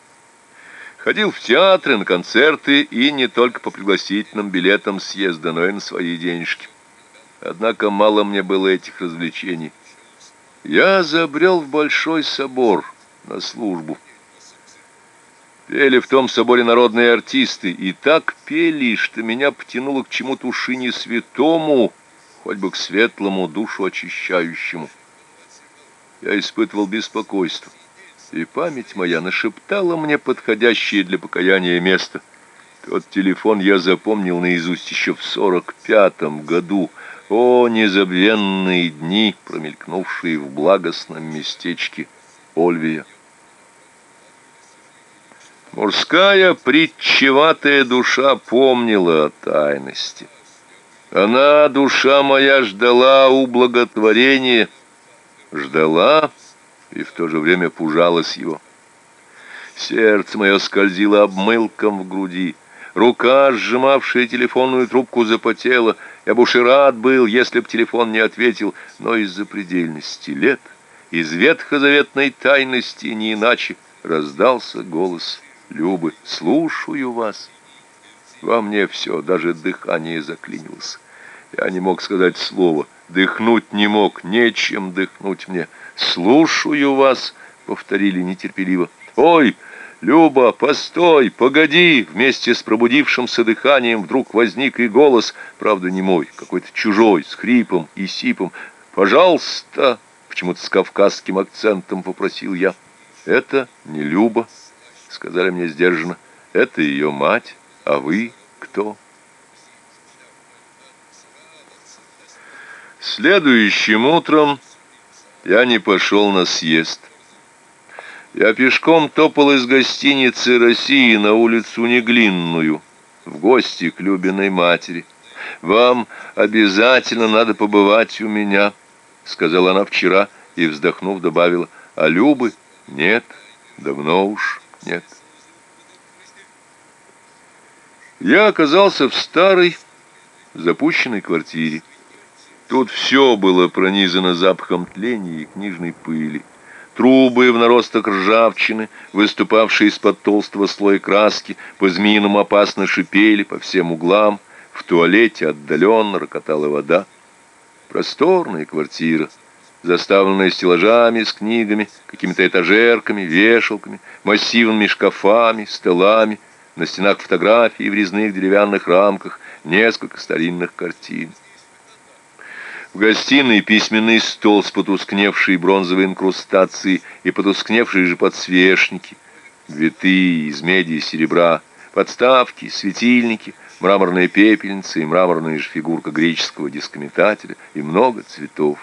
Ходил в театры, на концерты и не только по пригласительным билетам съезда, но и на свои денежки. Однако мало мне было этих развлечений. Я забрел в Большой собор на службу. Пели в том соборе народные артисты, и так пели, что меня потянуло к чему-то уши не святому, хоть бы к светлому, душу очищающему. Я испытывал беспокойство, и память моя нашептала мне подходящее для покаяния место. Тот телефон я запомнил наизусть еще в сорок пятом году. О, незабвенные дни, промелькнувшие в благостном местечке Ольвия! Мужская притчеватая душа помнила о тайности. Она, душа моя, ждала ублаготворения, ждала и в то же время пужалась его. Сердце мое скользило обмылком в груди, рука, сжимавшая телефонную трубку, запотела. Я бы уж и рад был, если б телефон не ответил, но из-за предельности лет, из ветхозаветной тайности не иначе раздался голос Любы. «Слушаю вас». Во мне все, даже дыхание заклинилось. Я не мог сказать слова, дыхнуть не мог, нечем дыхнуть мне. «Слушаю вас», — повторили нетерпеливо. «Ой, «Люба, постой, погоди!» Вместе с пробудившимся дыханием вдруг возник и голос, правда не мой, какой-то чужой, с хрипом и сипом. «Пожалуйста!» — почему-то с кавказским акцентом попросил я. «Это не Люба», — сказали мне сдержанно. «Это ее мать, а вы кто?» Следующим утром я не пошел на съезд. Я пешком топал из гостиницы России на улицу Неглинную, в гости к Любиной матери. «Вам обязательно надо побывать у меня», — сказала она вчера и, вздохнув, добавила, «а Любы нет, давно уж нет». Я оказался в старой, запущенной квартире. Тут все было пронизано запахом тления и книжной пыли. Трубы в наростах ржавчины, выступавшие из-под толстого слоя краски, по-змеиному опасно шипели по всем углам. В туалете отдаленно рокотала вода. Просторная квартира, заставленная стеллажами с книгами, какими-то этажерками, вешалками, массивными шкафами, столами, на стенах фотографии в резных деревянных рамках, несколько старинных картин. В гостиной письменный стол с потускневшей бронзовой инкрустацией и потускневшие же подсвечники, витые из меди и серебра, подставки, светильники, мраморная пепельница и мраморная же фигурка греческого дискометателя и много цветов.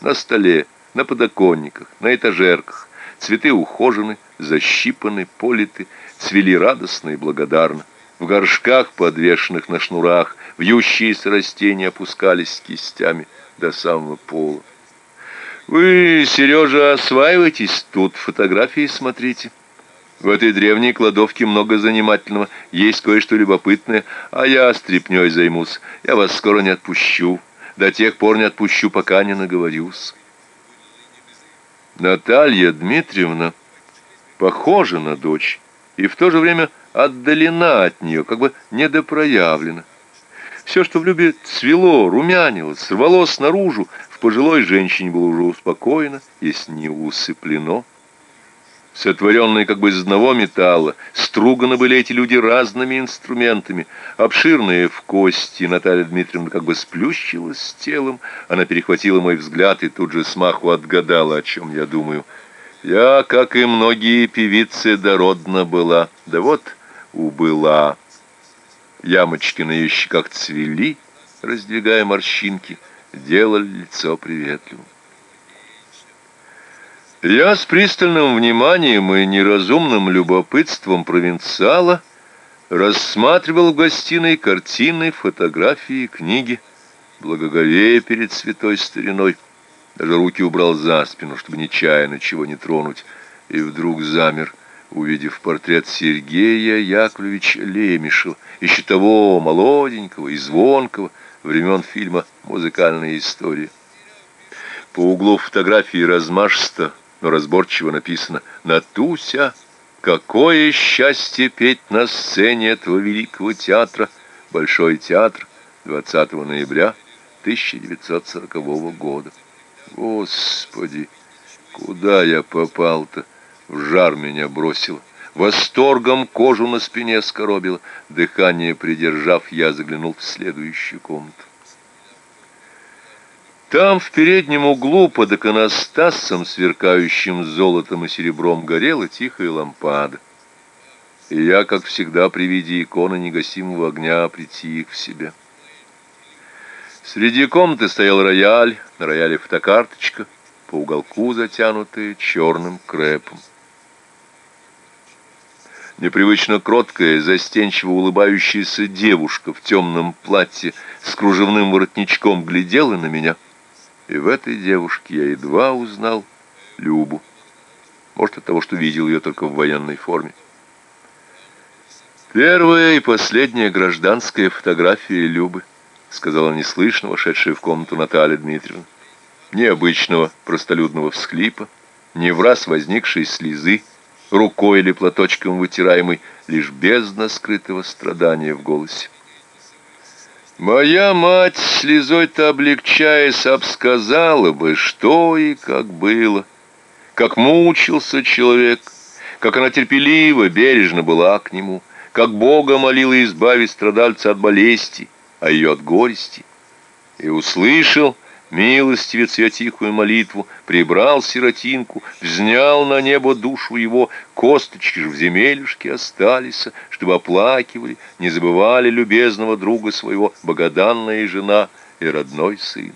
На столе, на подоконниках, на этажерках цветы ухожены, защипаны, политы, цвели радостно и благодарно. В горшках, подвешенных на шнурах, вьющиеся растения опускались кистями – до самого пола. Вы, Сережа, осваивайтесь, тут фотографии смотрите. В этой древней кладовке много занимательного, есть кое-что любопытное, а я стряпнёй займусь. Я вас скоро не отпущу, до тех пор не отпущу, пока не наговорюсь. Наталья Дмитриевна похожа на дочь и в то же время отдалена от нее, как бы недопроявлена. Все, что в Любе цвело, румянилось, рвалось наружу, в пожилой женщине было уже успокоено, если не усыплено. Сотворенные как бы из одного металла, струганы были эти люди разными инструментами. Обширные в кости, Наталья Дмитриевна как бы сплющилась с телом. Она перехватила мой взгляд и тут же смаху отгадала, о чем я думаю. Я, как и многие певицы, дородна была, да вот убыла. Ямочки на ее щеках цвели, раздвигая морщинки, делали лицо приветливым. Я с пристальным вниманием и неразумным любопытством провинциала рассматривал в гостиной картины, фотографии, книги, благоговея перед святой стариной. Даже руки убрал за спину, чтобы нечаянно чего не тронуть, и вдруг замер — увидев портрет Сергея Яковлевича Лемешева, еще того молоденького и звонкого времен фильма «Музыкальная история». По углу фотографии размашисто, но разборчиво написано «Натуся, какое счастье петь на сцене этого великого театра, Большой театр, 20 ноября 1940 года». Господи, куда я попал-то? В жар меня бросило. Восторгом кожу на спине скоробило. Дыхание придержав, я заглянул в следующую комнату. Там, в переднем углу, под иконостасом, сверкающим золотом и серебром, горела тихая лампада. И я, как всегда, при виде иконы негасимого огня притих в себе. Среди комнаты стоял рояль, на рояле фотокарточка, по уголку затянутая черным крепом. Непривычно кроткая, застенчиво улыбающаяся девушка в темном платье с кружевным воротничком глядела на меня. И в этой девушке я едва узнал Любу. Может, от того, что видел ее только в военной форме. «Первая и последняя гражданская фотография Любы», сказала неслышно вошедшая в комнату Наталья Дмитриевна. Необычного простолюдного всхлипа, не в раз возникшей слезы, рукой или платочком вытираемый, лишь бездна скрытого страдания в голосе. Моя мать, слезой-то облегчаясь, обсказала бы, что и как было, как мучился человек, как она терпеливо, бережно была к нему, как Бога молила избавить страдальца от болезни, а ее от горести. И услышал милостивец ее тихую молитву, прибрал сиротинку, взнял на небо душу его, косточки же в земелюшке остались, чтобы оплакивали, не забывали любезного друга своего, богоданная жена и родной сын.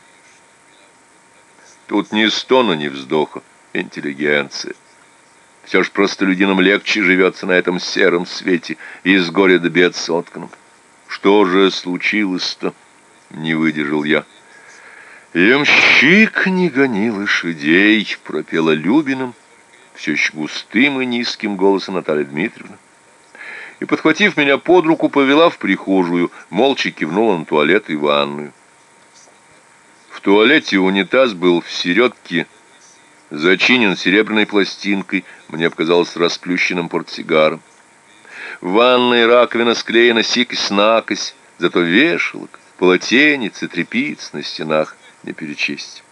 Тут ни стона, ни вздоха, интеллигенция. Все ж просто людинам легче живется на этом сером свете, и с горя до бед сотканном. Что же случилось-то? Не выдержал я. «Ямщик не гони лошадей», — пропела Любиным, все еще густым и низким голосом Наталья Дмитриевна. И, подхватив меня под руку, повела в прихожую, молча кивнула на туалет и ванную. В туалете унитаз был в середке, зачинен серебряной пластинкой, мне показалось расплющенным портсигаром. В ванной раковина склеена сикось-накось, зато вешалок, полотенец и тряпиц на стенах не перечесть.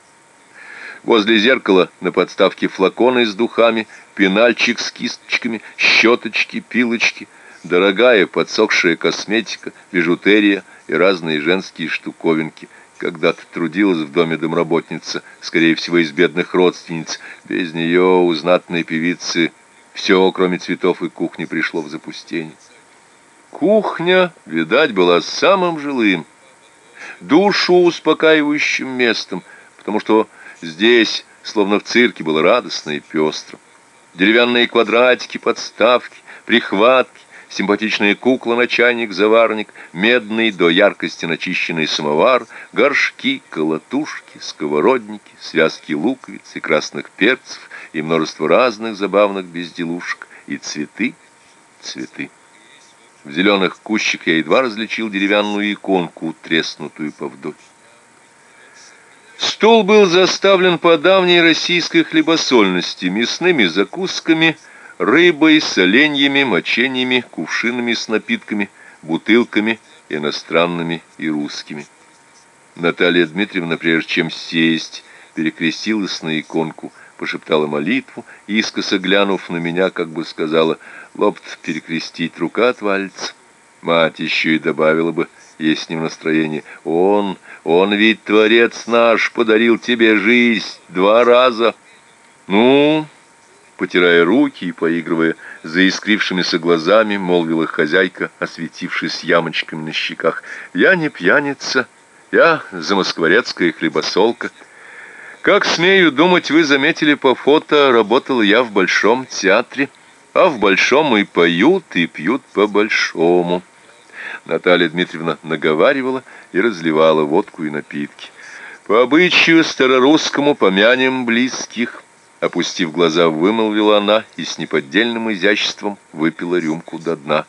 Возле зеркала на подставке флаконы с духами, пенальчик с кисточками, щеточки, пилочки, дорогая подсохшая косметика, бижутерия и разные женские штуковинки. Когда-то трудилась в доме домработница, скорее всего, из бедных родственниц. Без нее у знатной певицы все, кроме цветов и кухни, пришло в запустение. Кухня, видать, была самым жилым, душу успокаивающим местом, потому что здесь, словно в цирке, было радостно и пестро. Деревянные квадратики, подставки, прихватки, симпатичная кукла-начальник-заварник, медный до яркости начищенный самовар, горшки, колотушки, сковородники, связки луковиц и красных перцев и множество разных забавных безделушек, и цветы, цветы. В зеленых кущах я едва различил деревянную иконку, треснутую по вдоль. Стол был заставлен по давней российской хлебосольности, мясными закусками, рыбой, соленьями, мочениями, кувшинами с напитками, бутылками, иностранными и русскими. Наталья Дмитриевна, прежде чем сесть, перекрестилась на иконку, пошептала молитву, искоса глянув на меня, как бы сказала, лопт перекрестить, рука отвалится. Мать еще и добавила бы, есть не в настроении, он, он ведь Творец наш, подарил тебе жизнь два раза. Ну, потирая руки и поигрывая заискрившимися глазами, молвила хозяйка, осветившись ямочками на щеках, я не пьяница, я замоскворецкая хлебосолка, как смею думать, вы заметили по фото, работал я в Большом театре, а в Большом и поют, и пьют по-большому. Наталья Дмитриевна наговаривала и разливала водку и напитки. По обычаю старорусскому помянем близких. Опустив глаза, вымолвила она и с неподдельным изяществом выпила рюмку до дна.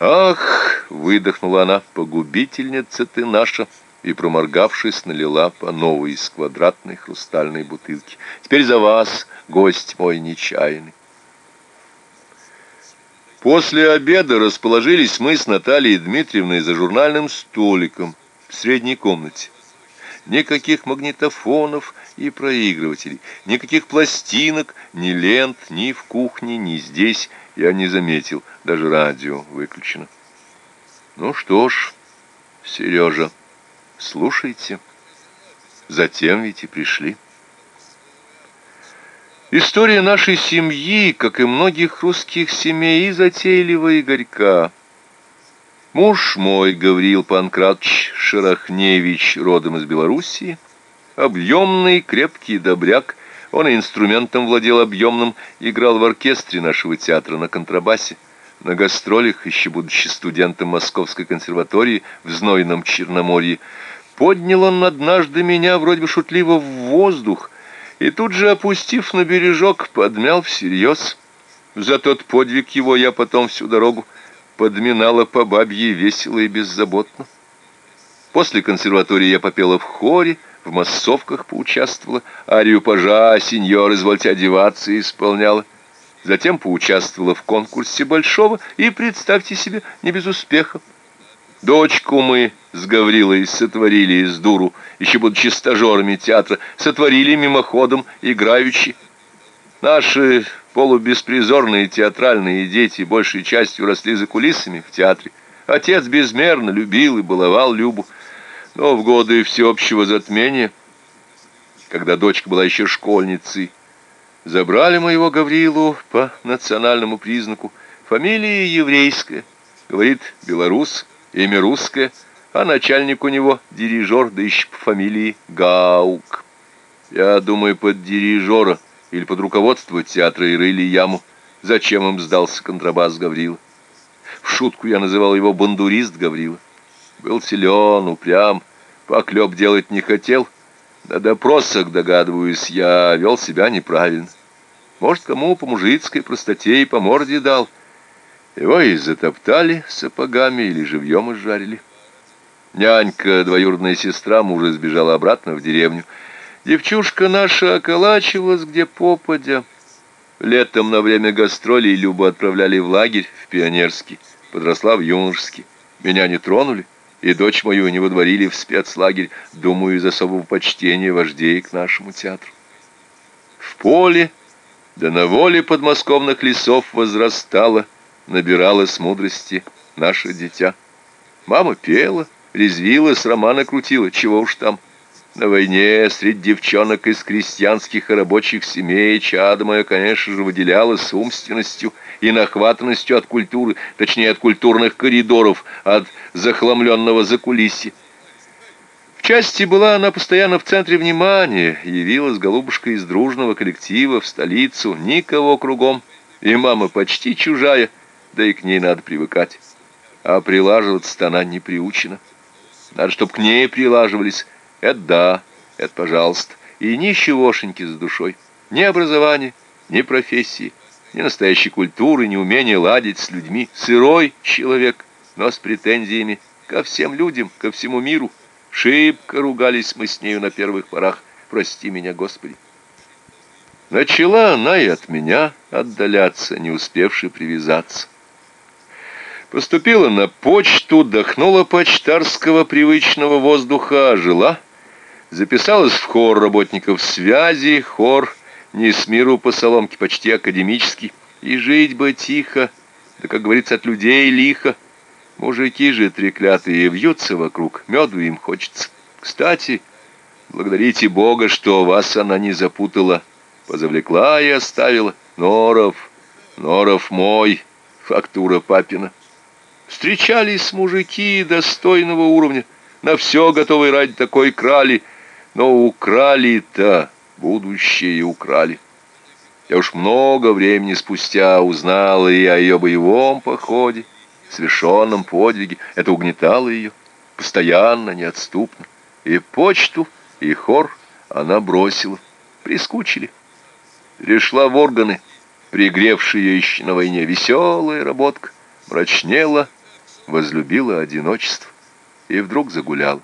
«Ах!» — выдохнула она, — «погубительница ты наша!» И, проморгавшись, налила по новой из квадратной хрустальной бутылки. «Теперь за вас, гость мой нечаянный». После обеда расположились мы с Натальей Дмитриевной за журнальным столиком в средней комнате. Никаких магнитофонов и проигрывателей, никаких пластинок, ни лент, ни в кухне, ни здесь я не заметил, даже радио выключено. Ну что ж, Сережа, Слушайте. Затем ведь и пришли. История нашей семьи, как и многих русских семей, и затейлива, и горька. Муж мой, Гавриил Панкратович Шарахневич, родом из Белоруссии, объемный, крепкий добряк, он и инструментом владел объемным, играл в оркестре нашего театра на контрабасе. На гастролях, еще будучи студентом Московской консерватории в знойном Черноморье, Поднял он однажды меня вроде бы шутливо в воздух, и тут же, опустив на бережок, подмял всерьез. За тот подвиг его я потом всю дорогу подминала по бабье весело и беззаботно. После консерватории я попела в хоре, в массовках поучаствовала, арию пажа, сеньор, извольте одеваться, исполняла. Затем поучаствовала в конкурсе Большого и, представьте себе, не без успеха. Дочку мы с Гаврилой сотворили из дуру, еще будучи стажерами театра, сотворили мимоходом, играючи. Наши Полубеспризорные театральные дети большей частью росли за кулисами в театре. Отец безмерно любил и баловал Любу. Но в годы всеобщего затмения, когда дочка была еще школьницей, забрали моего Гаврилу по национальному признаку. Фамилия еврейская, говорит белорус, имя русское, а начальник у него дирижер, да еще по фамилии Гаук. Я думаю, под дирижера или под руководство театра и рыли яму. Зачем им сдался контрабас Гаврила? В шутку я называл его бандурист Гаврила. Был силен, упрям, поклеп делать не хотел. На допросах, догадываюсь, я вел себя неправильно. Может, кому по мужицкой простоте и по морде дал. Его и затоптали сапогами или живьем изжарили. Нянька, двоюродная сестра мужа, сбежала обратно в деревню. Девчушка наша околачивалась где попадя. Летом на время гастролей Любу отправляли в лагерь в Пионерский, подросла в Юношеский. Меня не тронули, и дочь мою не выдворили в спецлагерь, думаю, из особого почтения вождей к нашему театру. В поле, да на воле подмосковных лесов возрастала, набиралась мудрости наше дитя. Мама пела, резвилась, романа крутила, чего уж там. На войне среди девчонок из крестьянских и рабочих семей чада моя, конечно же, выделялась умственностью и нахватанностью от культуры, точнее, от культурных коридоров, от захламленного закулисья. В части была она постоянно в центре внимания, явилась голубушка из дружного коллектива в столицу, никого кругом, и мама почти чужая, да и к ней надо привыкать. А прилаживаться-то она не приучена. Надо, чтобы к ней прилаживались, это да, это пожалуйста. И ничегошеньки за душой. Ни образования, ни профессии, ни настоящей культуры, ни умения ладить с людьми. Сырой человек, но с претензиями ко всем людям, ко всему миру. Шибко ругались мы с нею на первых порах. Прости меня, Господи. Начала она и от меня отдаляться, не успевши привязаться. Поступила на почту, дохнула почтарского привычного воздуха, жила записалась в хор работников связи, хор не с миру по соломке, почти академический, и жить бы тихо, да, как говорится, от людей лихо. Мужики же треклятые вьются вокруг, меду им хочется. Кстати, благодарите Бога, что вас она не запутала, позавлекла и оставила. Норов, Норов мой, фактура папина. Встречались мужики достойного уровня, на все готовые ради такой крали — но украли-то, будущее украли. Я уж много времени спустя узнал и о ее боевом походе, совершенном подвиге. Это угнетало ее, постоянно, неотступно. И почту, и хор она бросила, прискучили. Перешла в органы, пригревшие еще на войне. Веселая работка, мрачнела, возлюбила одиночество и вдруг загуляла.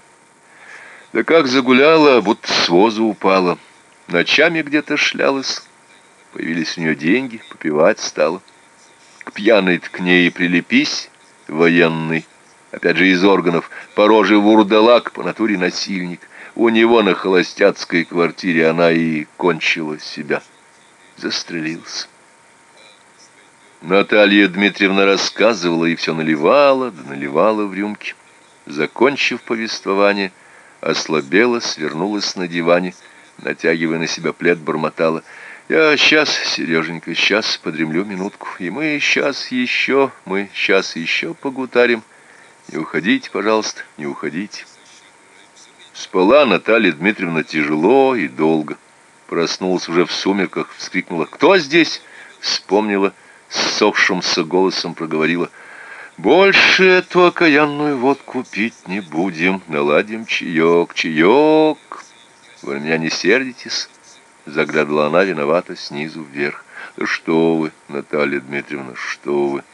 Да как загуляла, будто с воза упала. Ночами где-то шлялась. Появились у нее деньги, попивать стала. К пьяной к ней прилепись, военный. Опять же из органов. По роже вурдалак, по натуре насильник. У него на холостяцкой квартире она и кончила себя. Застрелился. Наталья Дмитриевна рассказывала и все наливала, да наливала в рюмки. Закончив повествование, — ослабела, свернулась на диване, натягивая на себя плед, бормотала. «Я сейчас, Сереженька, сейчас подремлю минутку, и мы сейчас еще, мы сейчас еще погутарим. Не уходите, пожалуйста, не уходите». Спала Наталья Дмитриевна тяжело и долго. Проснулась уже в сумерках, вскрикнула «Кто здесь?» Вспомнила, ссохшимся голосом проговорила – больше эту окаянную водку пить не будем, наладим чаек, чаек. Вы меня не сердитесь? Заглядывала она виновата снизу вверх. Да что вы, Наталья Дмитриевна, что вы?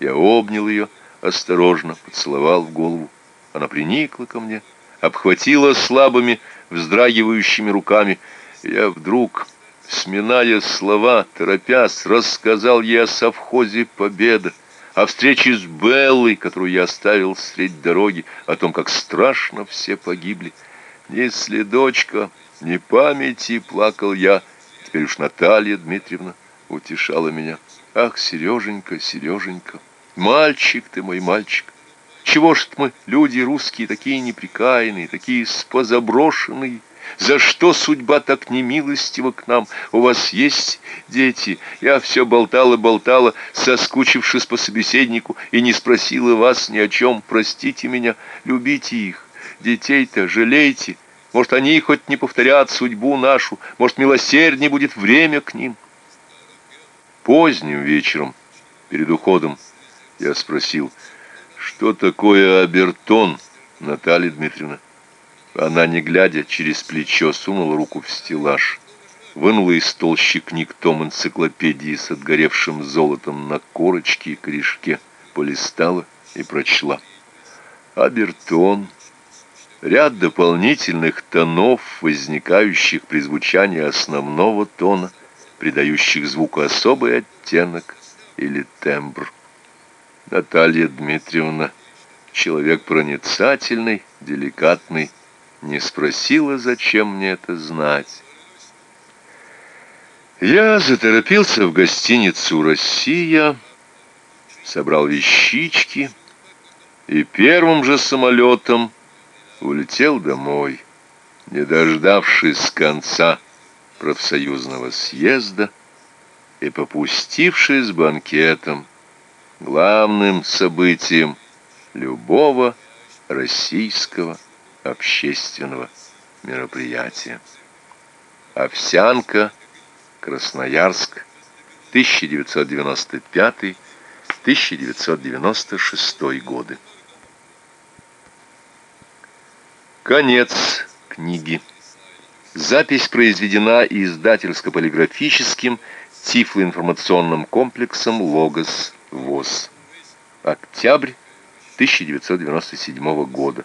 Я обнял ее, осторожно поцеловал в голову. Она приникла ко мне, обхватила слабыми, вздрагивающими руками. Я вдруг, сминая слова, торопясь, рассказал ей о совхозе «Победа», о встрече с Беллой, которую я оставил средь дороги, о том, как страшно все погибли. Ни следочка, ни памяти плакал я. Теперь уж Наталья Дмитриевна утешала меня. Ах, Сереженька, Сереженька, мальчик ты мой мальчик, чего ж мы, люди русские, такие неприкаянные, такие спозаброшенные? За что судьба так немилостива к нам? У вас есть дети? Я все болтала-болтала, соскучившись по собеседнику, и не спросила вас ни о чем. Простите меня, любите их. Детей-то жалейте. Может, они хоть не повторят судьбу нашу, может, милосерднее будет время к ним. Поздним вечером, перед уходом, я спросил, что такое обертон, Наталья Дмитриевна? Она, не глядя, через плечо сунула руку в стеллаж, вынула из толщи книг том энциклопедии с отгоревшим золотом на корочке и корешке, полистала и прочла. Обертон — ряд дополнительных тонов, возникающих при звучании основного тона, придающих звуку особый оттенок или тембр. Наталья Дмитриевна, человек проницательный, деликатный, не спросила, зачем мне это знать. Я заторопился в гостиницу «Россия», собрал вещички и первым же самолетом улетел домой, не дождавшись конца профсоюзного съезда и попустившись банкетом, главным событием любого российского общественного мероприятия. Овсянка, Красноярск, 1995-1996 годы. Конец книги. Запись произведена издательско-полиграфическим тифлоинформационным комплексом «Логос ВОЗ». Октябрь 1997 года.